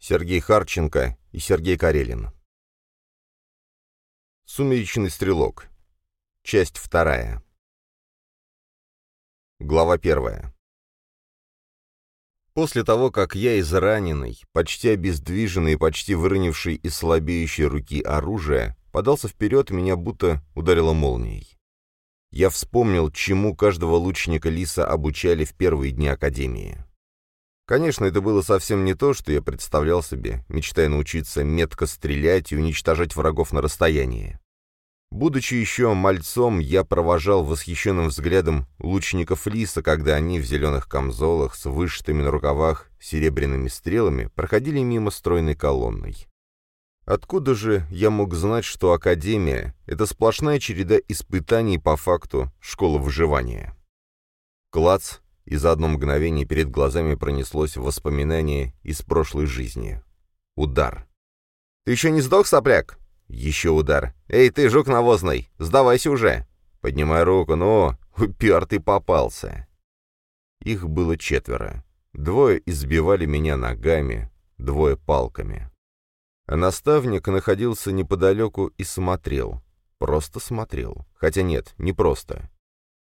Сергей Харченко и Сергей Карелин. Сумеречный стрелок. Часть вторая. Глава первая. После того, как я израненный, почти обездвиженный и почти выронивший из слабеющей руки оружие, подался вперед, меня будто ударило молнией. Я вспомнил, чему каждого лучника Лиса обучали в первые дни Академии. Конечно, это было совсем не то, что я представлял себе, мечтая научиться метко стрелять и уничтожать врагов на расстоянии. Будучи еще мальцом, я провожал восхищенным взглядом лучников Лиса, когда они в зеленых камзолах с вышитыми на рукавах серебряными стрелами проходили мимо стройной колонной. Откуда же я мог знать, что Академия — это сплошная череда испытаний по факту школы выживания? Клац, и за одно мгновение перед глазами пронеслось воспоминание из прошлой жизни. Удар. «Ты еще не сдох, сопляк?» Еще удар. «Эй, ты, жук навозный, сдавайся уже!» «Поднимай руку, ну, упертый попался!» Их было четверо. Двое избивали меня ногами, двое палками. А наставник находился неподалеку и смотрел. Просто смотрел. Хотя нет, не просто.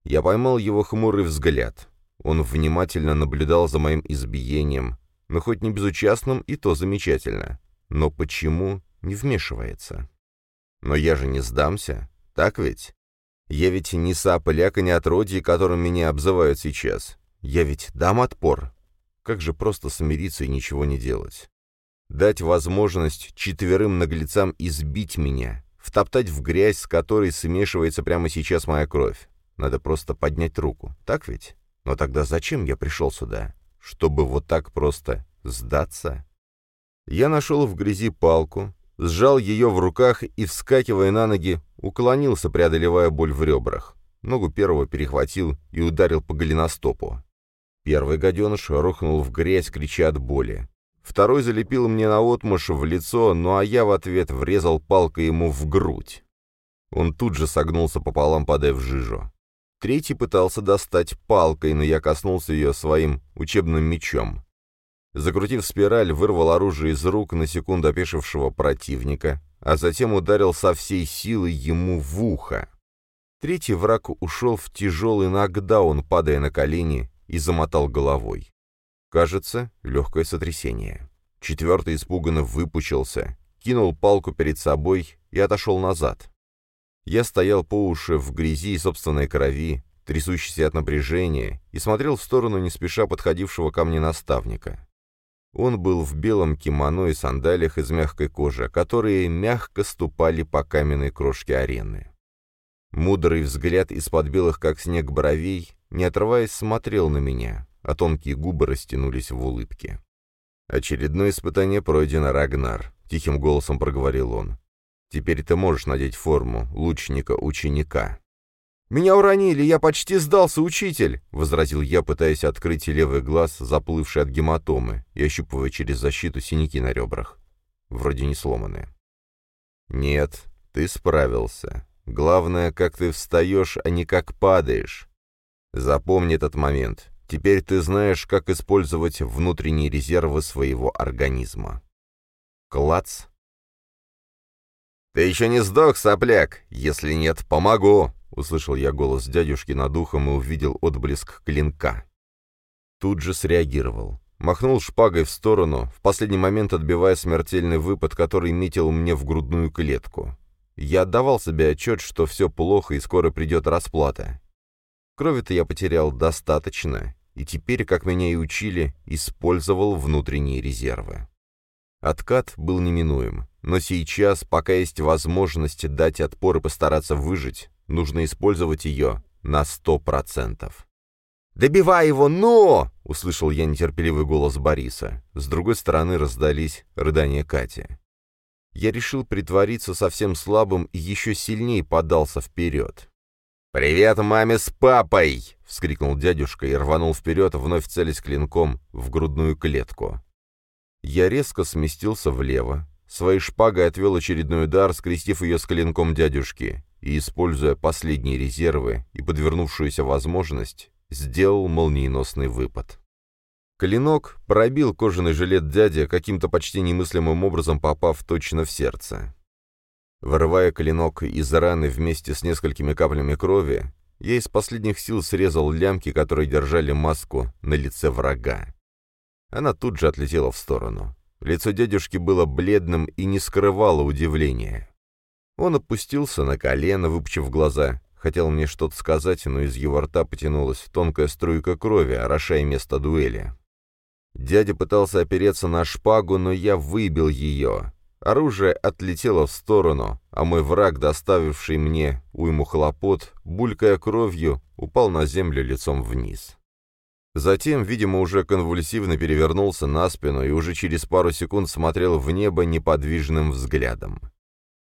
Я поймал его хмурый взгляд. Он внимательно наблюдал за моим избиением, но хоть не безучастным, и то замечательно. Но почему не вмешивается? Но я же не сдамся, так ведь? Я ведь не саполяк и не отродье, которым меня обзывают сейчас. Я ведь дам отпор. Как же просто смириться и ничего не делать? Дать возможность четверым наглецам избить меня, втоптать в грязь, с которой смешивается прямо сейчас моя кровь. Надо просто поднять руку, так ведь? Но тогда зачем я пришел сюда? Чтобы вот так просто сдаться? Я нашел в грязи палку, сжал ее в руках и, вскакивая на ноги, уклонился, преодолевая боль в ребрах. Ногу первого перехватил и ударил по голеностопу. Первый гаденыш рухнул в грязь, крича от боли. Второй залепил мне наотмашь в лицо, ну а я в ответ врезал палкой ему в грудь. Он тут же согнулся пополам, падая в жижу. Третий пытался достать палкой, но я коснулся ее своим учебным мечом. Закрутив спираль, вырвал оружие из рук на секунду опешившего противника, а затем ударил со всей силы ему в ухо. Третий враг ушел в тяжелый нокдаун, падая на колени, и замотал головой. Кажется, легкое сотрясение. Четвертый испуганно выпучился, кинул палку перед собой и отошел назад. Я стоял по уши в грязи и собственной крови, трясущийся от напряжения, и смотрел в сторону не спеша подходившего ко мне наставника. Он был в белом кимоно и сандалиях из мягкой кожи, которые мягко ступали по каменной крошке арены. Мудрый взгляд из-под белых, как снег, бровей, не отрываясь, смотрел на меня, а тонкие губы растянулись в улыбке. «Очередное испытание пройдено, Рагнар», — тихим голосом проговорил он. «Теперь ты можешь надеть форму лучника-ученика». «Меня уронили, я почти сдался, учитель!» — возразил я, пытаясь открыть левый глаз, заплывший от гематомы, и ощупывая через защиту синяки на ребрах. Вроде не сломанные. «Нет, ты справился. Главное, как ты встаешь, а не как падаешь. Запомни этот момент. Теперь ты знаешь, как использовать внутренние резервы своего организма. Клац. «Ты еще не сдох, сопляк? Если нет, помогу!» Услышал я голос дядюшки над ухом и увидел отблеск клинка. Тут же среагировал. Махнул шпагой в сторону, в последний момент отбивая смертельный выпад, который метил мне в грудную клетку. Я отдавал себе отчет, что все плохо и скоро придет расплата. Крови-то я потерял достаточно, и теперь, как меня и учили, использовал внутренние резервы. Откат был неминуем, но сейчас, пока есть возможность дать отпор и постараться выжить, нужно использовать ее на сто процентов. «Добивай его, но!» — услышал я нетерпеливый голос Бориса. С другой стороны раздались рыдания Кати. Я решил притвориться совсем слабым и еще сильнее подался вперед. «Привет маме с папой!» — вскрикнул дядюшка и рванул вперед, вновь целясь клинком в грудную клетку. Я резко сместился влево, своей шпагой отвел очередной удар, скрестив ее с клинком дядюшки, и, используя последние резервы и подвернувшуюся возможность, сделал молниеносный выпад. Клинок пробил кожаный жилет дяди, каким-то почти немыслимым образом попав точно в сердце. Вырывая клинок из раны вместе с несколькими каплями крови, я из последних сил срезал лямки, которые держали маску на лице врага. Она тут же отлетела в сторону. Лицо дядюшки было бледным и не скрывало удивления. Он опустился на колено, выпучив глаза. Хотел мне что-то сказать, но из его рта потянулась тонкая струйка крови, орошая место дуэли. Дядя пытался опереться на шпагу, но я выбил ее. Оружие отлетело в сторону, а мой враг, доставивший мне уйму хлопот, булькая кровью, упал на землю лицом вниз. Затем, видимо, уже конвульсивно перевернулся на спину и уже через пару секунд смотрел в небо неподвижным взглядом.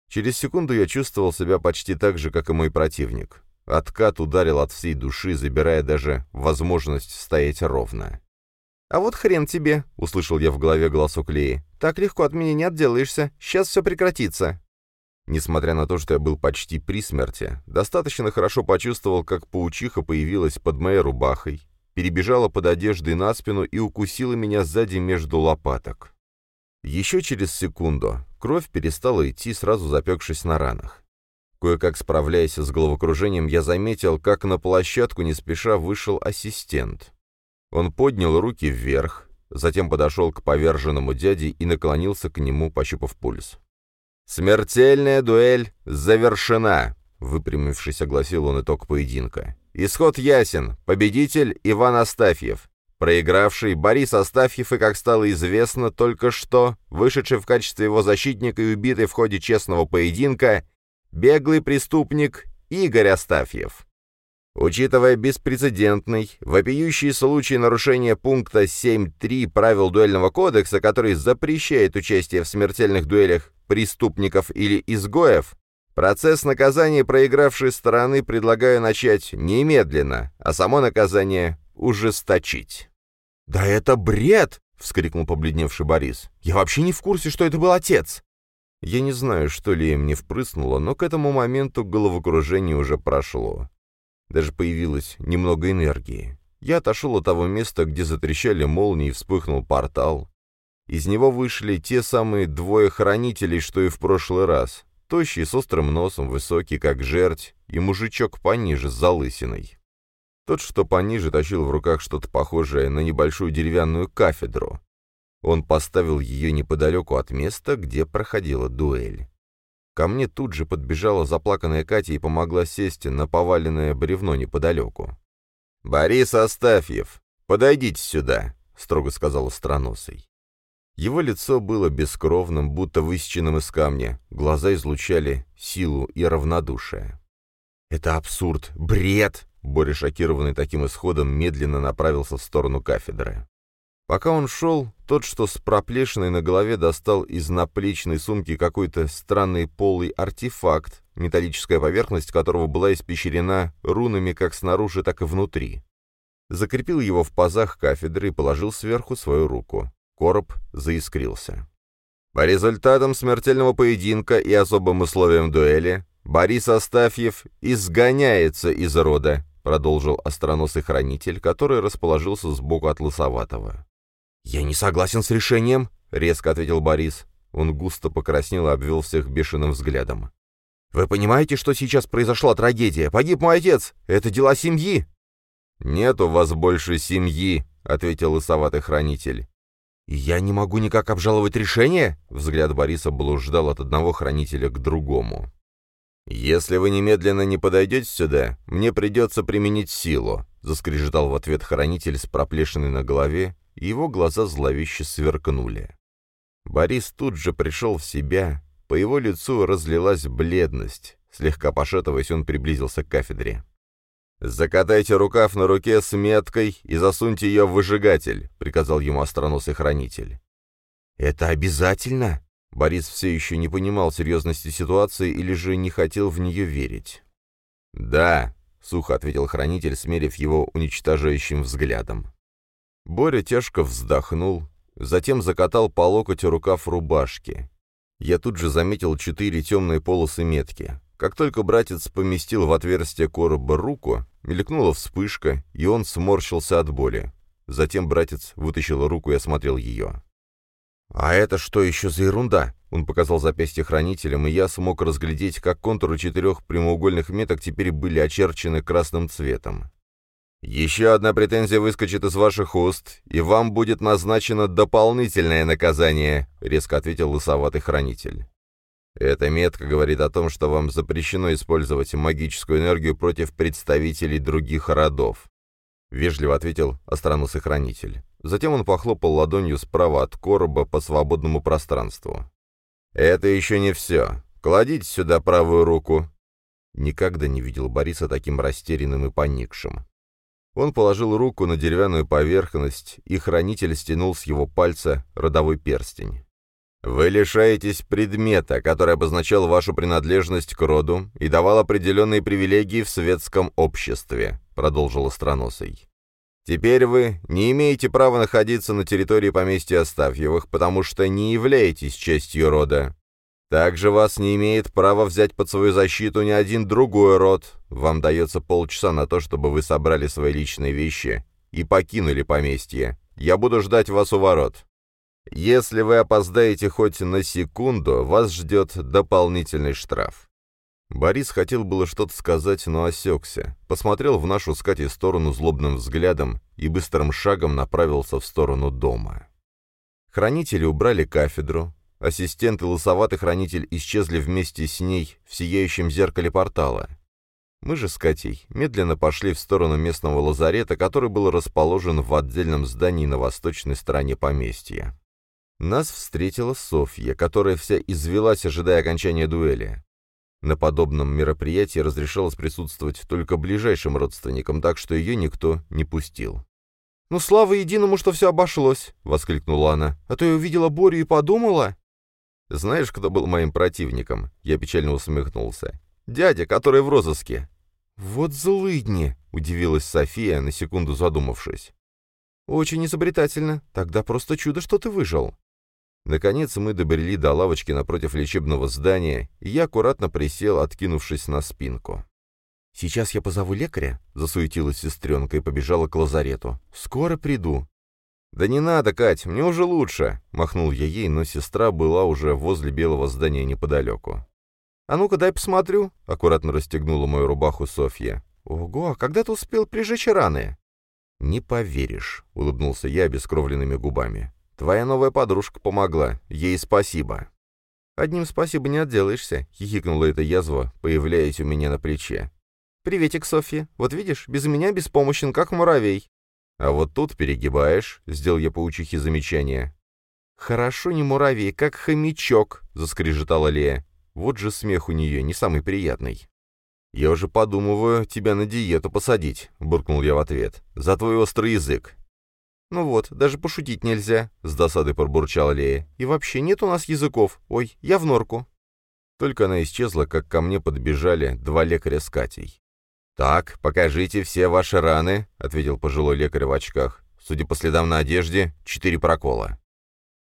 Через секунду я чувствовал себя почти так же, как и мой противник. Откат ударил от всей души, забирая даже возможность стоять ровно. «А вот хрен тебе!» — услышал я в голове голосок Леи. «Так легко от меня не отделаешься. Сейчас все прекратится». Несмотря на то, что я был почти при смерти, достаточно хорошо почувствовал, как паучиха появилась под моей рубахой, перебежала под одеждой на спину и укусила меня сзади между лопаток. Еще через секунду кровь перестала идти, сразу запекшись на ранах. Кое-как справляясь с головокружением, я заметил, как на площадку не спеша вышел ассистент. Он поднял руки вверх, затем подошел к поверженному дяде и наклонился к нему, пощупав пульс. «Смертельная дуэль завершена!» — выпрямившись, огласил он итог поединка. «Исход ясен. Победитель Иван Астафьев. Проигравший Борис Астафьев и, как стало известно только что, вышедший в качестве его защитника и убитый в ходе честного поединка, беглый преступник Игорь Астафьев. Учитывая беспрецедентный, вопиющий случай нарушения пункта 7.3 правил дуэльного кодекса, который запрещает участие в смертельных дуэлях преступников или изгоев, процесс наказания проигравшей стороны предлагаю начать немедленно, а само наказание ужесточить. «Да это бред!» — вскрикнул побледневший Борис. «Я вообще не в курсе, что это был отец!» Я не знаю, что ли им не впрыснуло, но к этому моменту головокружение уже прошло. Даже появилось немного энергии. Я отошел от того места, где затрещали молнии и вспыхнул портал. Из него вышли те самые двое хранителей, что и в прошлый раз. Тощий, с острым носом, высокий, как жерть, и мужичок пониже, с залысиной. Тот, что пониже, тащил в руках что-то похожее на небольшую деревянную кафедру. Он поставил ее неподалеку от места, где проходила дуэль. Ко мне тут же подбежала заплаканная Катя и помогла сесть на поваленное бревно неподалеку. «Борис Астафьев, подойдите сюда», — строго сказал Остроносый. Его лицо было бескровным, будто высеченным из камня, глаза излучали силу и равнодушие. «Это абсурд! Бред!» Боря, шокированный таким исходом, медленно направился в сторону кафедры. Пока он шел, тот, что с проплешиной на голове, достал из наплечной сумки какой-то странный полый артефакт, металлическая поверхность которого была испещрена рунами как снаружи, так и внутри. Закрепил его в пазах кафедры и положил сверху свою руку. Короб заискрился. По результатам смертельного поединка и особым условиям дуэли Борис Астафьев изгоняется из рода, продолжил остроносый хранитель, который расположился сбоку от Лысоватого. «Я не согласен с решением», — резко ответил Борис. Он густо покраснел и обвел всех бешеным взглядом. «Вы понимаете, что сейчас произошла трагедия? Погиб мой отец! Это дела семьи!» «Нет у вас больше семьи», — ответил лысоватый хранитель. «Я не могу никак обжаловать решение?» Взгляд Бориса блуждал от одного хранителя к другому. «Если вы немедленно не подойдете сюда, мне придется применить силу», — заскрежетал в ответ хранитель с проплешиной на голове и его глаза зловеще сверкнули. Борис тут же пришел в себя, по его лицу разлилась бледность. Слегка пошатываясь, он приблизился к кафедре. «Закатайте рукав на руке с меткой и засуньте ее в выжигатель», — приказал ему остроносый хранитель. «Это обязательно?» Борис все еще не понимал серьезности ситуации или же не хотел в нее верить. «Да», — сухо ответил хранитель, смерив его уничтожающим взглядом. Боря тяжко вздохнул, затем закатал по локоть рукав рубашки. Я тут же заметил четыре темные полосы метки. Как только братец поместил в отверстие короба руку, мелькнула вспышка, и он сморщился от боли. Затем братец вытащил руку и осмотрел ее. «А это что еще за ерунда?» Он показал запястье хранителям, и я смог разглядеть, как контуры четырех прямоугольных меток теперь были очерчены красным цветом. «Еще одна претензия выскочит из ваших уст, и вам будет назначено дополнительное наказание», — резко ответил лысоватый хранитель. «Эта метка говорит о том, что вам запрещено использовать магическую энергию против представителей других родов», — вежливо ответил остроносый хранитель. Затем он похлопал ладонью справа от короба по свободному пространству. «Это еще не все. Кладите сюда правую руку». Никогда не видел Бориса таким растерянным и поникшим. Он положил руку на деревянную поверхность, и хранитель стянул с его пальца родовой перстень. «Вы лишаетесь предмета, который обозначал вашу принадлежность к роду и давал определенные привилегии в светском обществе», — продолжил Остроносый. Теперь вы не имеете права находиться на территории поместья Астафьевых, потому что не являетесь частью рода. Также вас не имеет права взять под свою защиту ни один другой род. Вам дается полчаса на то, чтобы вы собрали свои личные вещи и покинули поместье. Я буду ждать вас у ворот. Если вы опоздаете хоть на секунду, вас ждет дополнительный штраф. Борис хотел было что-то сказать, но осекся, посмотрел в нашу с сторону злобным взглядом и быстрым шагом направился в сторону дома. Хранители убрали кафедру, ассистент и лысоватый хранитель исчезли вместе с ней в сияющем зеркале портала. Мы же с Катей медленно пошли в сторону местного лазарета, который был расположен в отдельном здании на восточной стороне поместья. Нас встретила Софья, которая вся извелась, ожидая окончания дуэли. На подобном мероприятии разрешалось присутствовать только ближайшим родственникам, так что ее никто не пустил. «Ну, слава единому, что все обошлось!» — воскликнула она. «А то я увидела Борю и подумала...» «Знаешь, кто был моим противником?» — я печально усмехнулся. «Дядя, который в розыске». «Вот злыдни!» — удивилась София, на секунду задумавшись. «Очень изобретательно. Тогда просто чудо, что ты выжил». Наконец мы добрели до лавочки напротив лечебного здания, и я аккуратно присел, откинувшись на спинку. «Сейчас я позову лекаря», — засуетилась сестренка и побежала к лазарету. «Скоро приду». «Да не надо, Кать, мне уже лучше», — махнул я ей, но сестра была уже возле белого здания неподалеку. «А ну-ка, дай посмотрю», — аккуратно расстегнула мою рубаху Софья. «Ого, когда ты успел прижечь раны?» «Не поверишь», — улыбнулся я обескровленными губами. Твоя новая подружка помогла. Ей спасибо». «Одним спасибо не отделаешься», — хихикнула эта язва, появляясь у меня на плече. «Приветик, Софья. Вот видишь, без меня беспомощен, как муравей». «А вот тут перегибаешь», — сделал я паучихе замечание. «Хорошо не муравей, как хомячок», — заскрежетала Лея. Вот же смех у нее, не самый приятный. «Я уже подумываю тебя на диету посадить», — буркнул я в ответ. «За твой острый язык. «Ну вот, даже пошутить нельзя», — с досадой пробурчала Лея. «И вообще нет у нас языков. Ой, я в норку». Только она исчезла, как ко мне подбежали два лекаря с Катей. «Так, покажите все ваши раны», — ответил пожилой лекарь в очках. «Судя по следам на одежде, четыре прокола».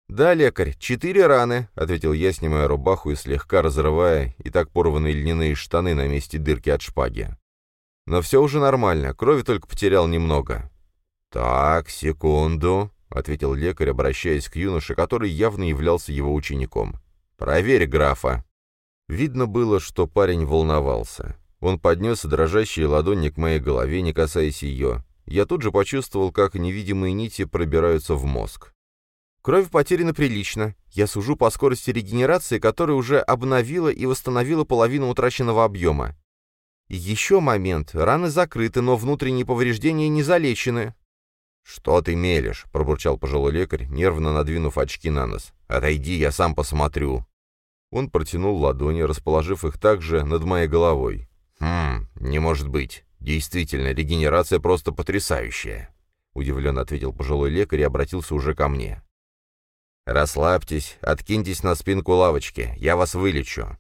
«Да, лекарь, четыре раны», — ответил я, снимая рубаху и слегка разрывая и так порванные льняные штаны на месте дырки от шпаги. «Но все уже нормально, крови только потерял немного. «Так, секунду», — ответил лекарь, обращаясь к юноше, который явно являлся его учеником. «Проверь графа». Видно было, что парень волновался. Он поднес дрожащие ладони к моей голове, не касаясь ее. Я тут же почувствовал, как невидимые нити пробираются в мозг. Кровь потеряна прилично. Я сужу по скорости регенерации, которая уже обновила и восстановила половину утраченного объема. еще момент. Раны закрыты, но внутренние повреждения не залечены. «Что ты мелешь?» — пробурчал пожилой лекарь, нервно надвинув очки на нос. «Отойди, я сам посмотрю». Он протянул ладони, расположив их также над моей головой. «Хм, не может быть. Действительно, регенерация просто потрясающая», — удивленно ответил пожилой лекарь и обратился уже ко мне. «Расслабьтесь, откиньтесь на спинку лавочки, я вас вылечу».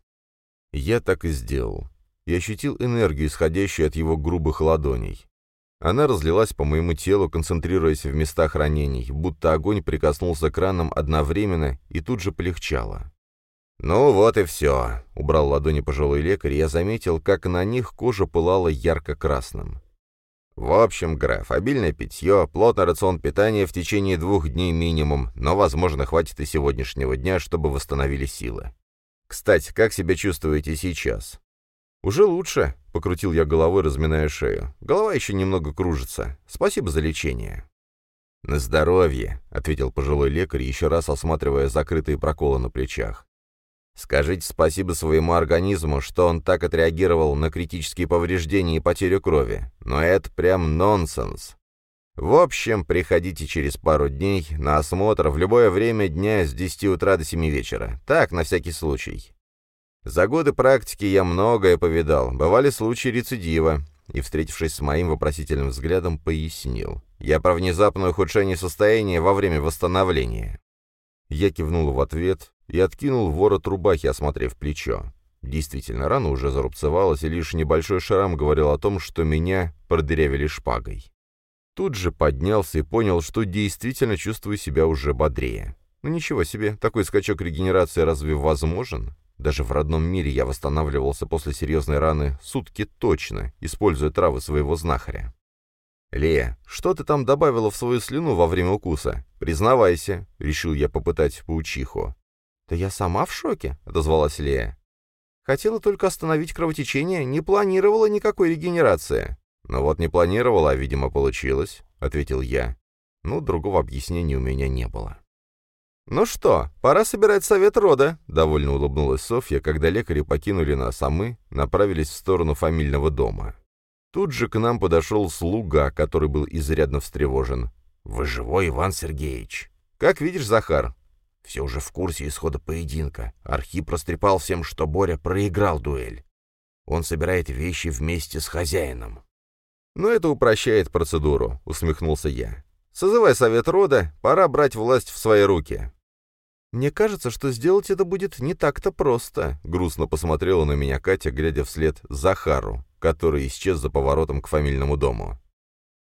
Я так и сделал. И ощутил энергию, исходящую от его грубых ладоней. Она разлилась по моему телу, концентрируясь в местах ранений, будто огонь прикоснулся к ранам одновременно и тут же полегчало. «Ну вот и все», — убрал ладони пожилой лекарь, и я заметил, как на них кожа пылала ярко-красным. В общем, граф, обильное питье, плотный рацион питания в течение двух дней минимум, но, возможно, хватит и сегодняшнего дня, чтобы восстановили силы. Кстати, как себя чувствуете сейчас? «Уже лучше», — покрутил я головой, разминая шею. «Голова еще немного кружится. Спасибо за лечение». «На здоровье», — ответил пожилой лекарь, еще раз осматривая закрытые проколы на плечах. «Скажите спасибо своему организму, что он так отреагировал на критические повреждения и потерю крови. Но это прям нонсенс. В общем, приходите через пару дней на осмотр в любое время дня с 10 утра до 7 вечера. Так, на всякий случай. За годы практики я многое повидал, бывали случаи рецидива, и, встретившись с моим вопросительным взглядом, пояснил. Я про внезапное ухудшение состояния во время восстановления. Я кивнул в ответ и откинул ворот рубахи, осмотрев плечо. Действительно, рана уже зарубцевалась, и лишь небольшой шрам говорил о том, что меня продырявили шпагой. Тут же поднялся и понял, что действительно чувствую себя уже бодрее. Ну ничего себе, такой скачок регенерации разве возможен? Даже в родном мире я восстанавливался после серьезной раны сутки точно, используя травы своего знахаря. «Лея, что ты там добавила в свою слюну во время укуса? Признавайся», — решил я попытать паучиху. «Да я сама в шоке», — отозвалась Лея. «Хотела только остановить кровотечение, не планировала никакой регенерации». «Ну вот не планировала, а, видимо, получилось», — ответил я. Ну, другого объяснения у меня не было. «Ну что, пора собирать совет рода», — довольно улыбнулась Софья, когда лекари покинули нас, а мы направились в сторону фамильного дома. Тут же к нам подошел слуга, который был изрядно встревожен. «Вы живой, Иван Сергеевич?» «Как видишь, Захар?» «Все уже в курсе исхода поединка. Архип растрепал всем, что Боря проиграл дуэль. Он собирает вещи вместе с хозяином». «Ну, это упрощает процедуру», — усмехнулся я. Созывай совет рода, пора брать власть в свои руки». «Мне кажется, что сделать это будет не так-то просто», — грустно посмотрела на меня Катя, глядя вслед Захару, который исчез за поворотом к фамильному дому.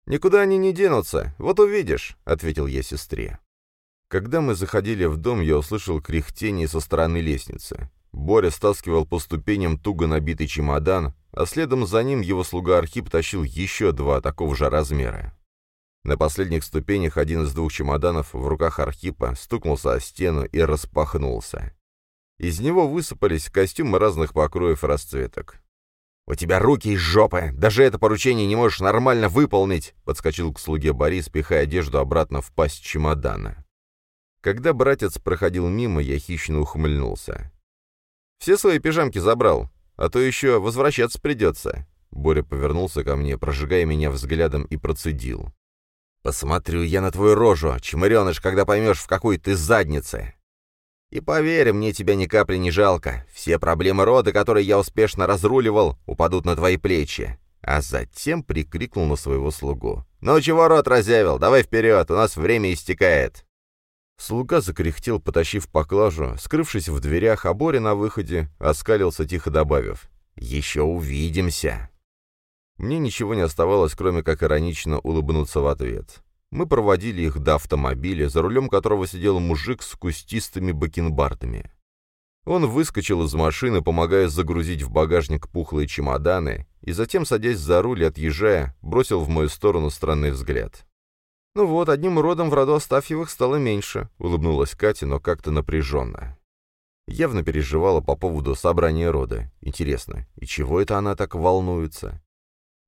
«Никуда они не денутся, вот увидишь», — ответил я сестре. Когда мы заходили в дом, я услышал кряхтение со стороны лестницы. Боря стаскивал по ступеням туго набитый чемодан, а следом за ним его слуга Архип тащил еще два такого же размера. На последних ступенях один из двух чемоданов в руках Архипа стукнулся о стену и распахнулся. Из него высыпались костюмы разных покроев и расцветок. «У тебя руки из жопы! Даже это поручение не можешь нормально выполнить!» подскочил к слуге Борис, пихая одежду обратно в пасть чемодана. Когда братец проходил мимо, я хищно ухмыльнулся. «Все свои пижамки забрал, а то еще возвращаться придется». Боря повернулся ко мне, прожигая меня взглядом, и процедил. Посмотрю я на твою рожу, чмыреныш, когда поймешь, в какой ты заднице. И поверь, мне тебя ни капли не жалко. Все проблемы рода, которые я успешно разруливал, упадут на твои плечи. А затем прикрикнул на своего слугу. «Ну чего рот разявил? Давай вперед, у нас время истекает!» Слуга закряхтел, потащив поклажу, скрывшись в дверях, а Боря на выходе оскалился, тихо добавив. «Еще увидимся!» Мне ничего не оставалось, кроме как иронично улыбнуться в ответ. Мы проводили их до автомобиля, за рулем которого сидел мужик с кустистыми бакенбардами. Он выскочил из машины, помогая загрузить в багажник пухлые чемоданы, и затем, садясь за руль и отъезжая, бросил в мою сторону странный взгляд. «Ну вот, одним родом в роду Астафьевых стало меньше», — улыбнулась Катя, но как-то напряженно. Явно переживала по поводу собрания рода. Интересно, и чего это она так волнуется?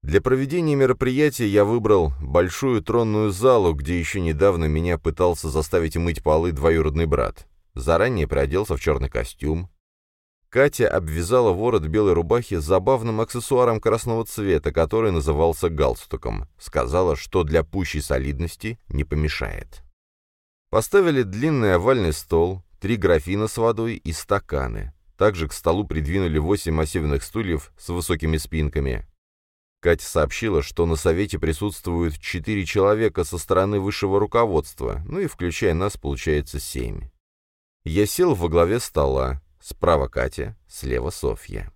Для проведения мероприятия я выбрал большую тронную залу, где еще недавно меня пытался заставить мыть полы двоюродный брат. Заранее приоделся в черный костюм. Катя обвязала ворот белой рубахи забавным аксессуаром красного цвета, который назывался галстуком. Сказала, что для пущей солидности не помешает. Поставили длинный овальный стол, три графина с водой и стаканы. Также к столу придвинули восемь массивных стульев с высокими спинками, Катя сообщила, что на совете присутствуют четыре человека со стороны высшего руководства, ну и включая нас, получается семь. Я сел во главе стола, справа Катя, слева Софья.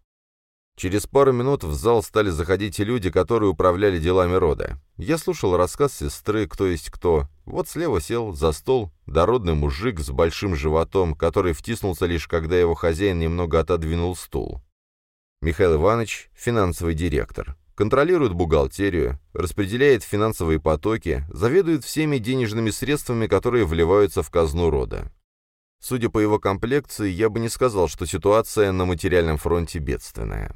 Через пару минут в зал стали заходить люди, которые управляли делами рода. Я слушал рассказ сестры, кто есть кто. Вот слева сел за стол дородный мужик с большим животом, который втиснулся лишь когда его хозяин немного отодвинул стул. Михаил Иванович, финансовый директор. Контролирует бухгалтерию, распределяет финансовые потоки, заведует всеми денежными средствами, которые вливаются в казну рода. Судя по его комплекции, я бы не сказал, что ситуация на материальном фронте бедственная.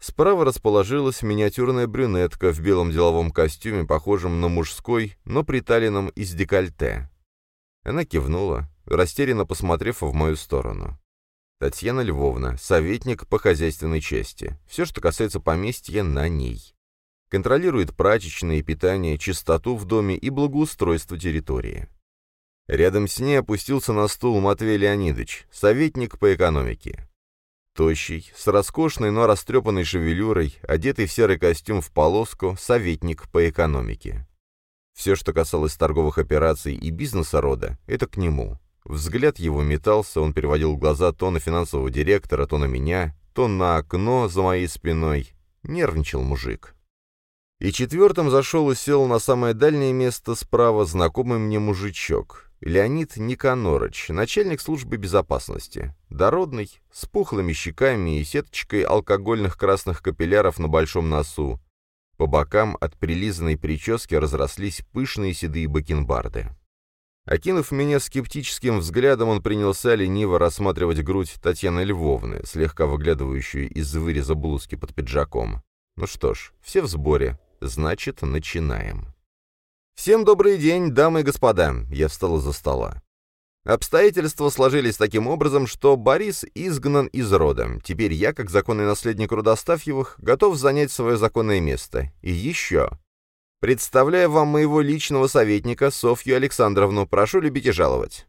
Справа расположилась миниатюрная брюнетка в белом деловом костюме, похожем на мужской, но приталенном из декольте. Она кивнула, растерянно посмотрев в мою сторону. Татьяна Львовна, советник по хозяйственной части. Все, что касается поместья, на ней. Контролирует прачечное питание, чистоту в доме и благоустройство территории. Рядом с ней опустился на стул Матвей Леонидович, советник по экономике. Тощий, с роскошной, но растрепанной шевелюрой, одетый в серый костюм в полоску, советник по экономике. Все, что касалось торговых операций и бизнеса рода, это к нему. Взгляд его метался, он переводил глаза то на финансового директора, то на меня, то на окно за моей спиной. Нервничал мужик. И четвертым зашел и сел на самое дальнее место справа знакомый мне мужичок. Леонид Никонорович, начальник службы безопасности. Дородный, с пухлыми щеками и сеточкой алкогольных красных капилляров на большом носу. По бокам от прилизанной прически разрослись пышные седые бакенбарды. Окинув меня скептическим взглядом, он принялся лениво рассматривать грудь Татьяны Львовны, слегка выглядывающую из выреза блузки под пиджаком. Ну что ж, все в сборе. Значит, начинаем. «Всем добрый день, дамы и господа!» Я встал из-за стола. Обстоятельства сложились таким образом, что Борис изгнан из рода. Теперь я, как законный наследник рода готов занять свое законное место. И еще. Представляю вам моего личного советника Софью Александровну. Прошу любить и жаловать».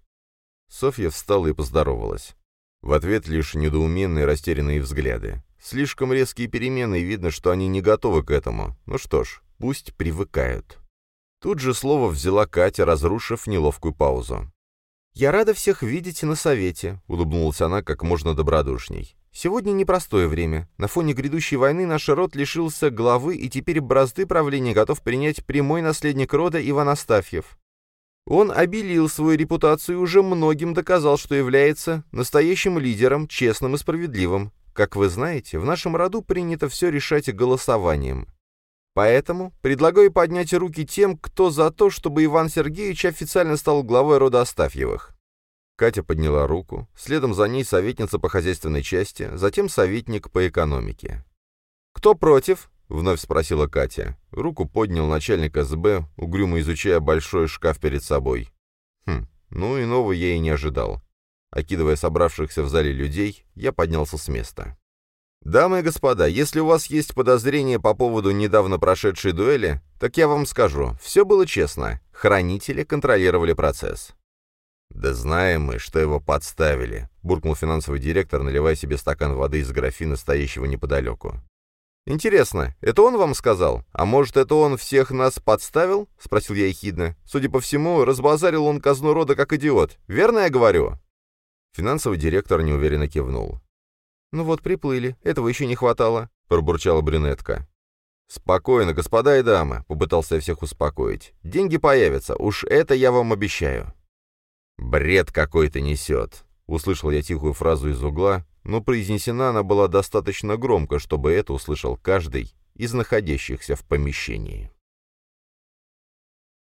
Софья встала и поздоровалась. В ответ лишь недоуменные растерянные взгляды. Слишком резкие перемены, и видно, что они не готовы к этому. Ну что ж, пусть привыкают. Тут же слово взяла Катя, разрушив неловкую паузу. «Я рада всех видеть на совете», — улыбнулась она как можно добродушней. Сегодня непростое время. На фоне грядущей войны наш род лишился главы, и теперь бразды правления готов принять прямой наследник рода Иван Астафьев. Он обелил свою репутацию и уже многим доказал, что является настоящим лидером, честным и справедливым. Как вы знаете, в нашем роду принято все решать голосованием. Поэтому предлагаю поднять руки тем, кто за то, чтобы Иван Сергеевич официально стал главой рода Астафьевых. Катя подняла руку, следом за ней советница по хозяйственной части, затем советник по экономике. «Кто против?» — вновь спросила Катя. Руку поднял начальник СБ, угрюмо изучая большой шкаф перед собой. Хм, ну иного я и не ожидал. Окидывая собравшихся в зале людей, я поднялся с места. «Дамы и господа, если у вас есть подозрения по поводу недавно прошедшей дуэли, так я вам скажу, все было честно. Хранители контролировали процесс. «Да знаем мы, что его подставили», — буркнул финансовый директор, наливая себе стакан воды из графина, стоящего неподалеку. «Интересно, это он вам сказал? А может, это он всех нас подставил?» — спросил я ехидно. «Судя по всему, разбазарил он казну рода как идиот. Верно я говорю?» Финансовый директор неуверенно кивнул. «Ну вот, приплыли. Этого еще не хватало», — пробурчала брюнетка. «Спокойно, господа и дамы», — попытался я всех успокоить. «Деньги появятся, уж это я вам обещаю». «Бред какой-то несет!» Услышал я тихую фразу из угла, но произнесена она была достаточно громко, чтобы это услышал каждый из находящихся в помещении.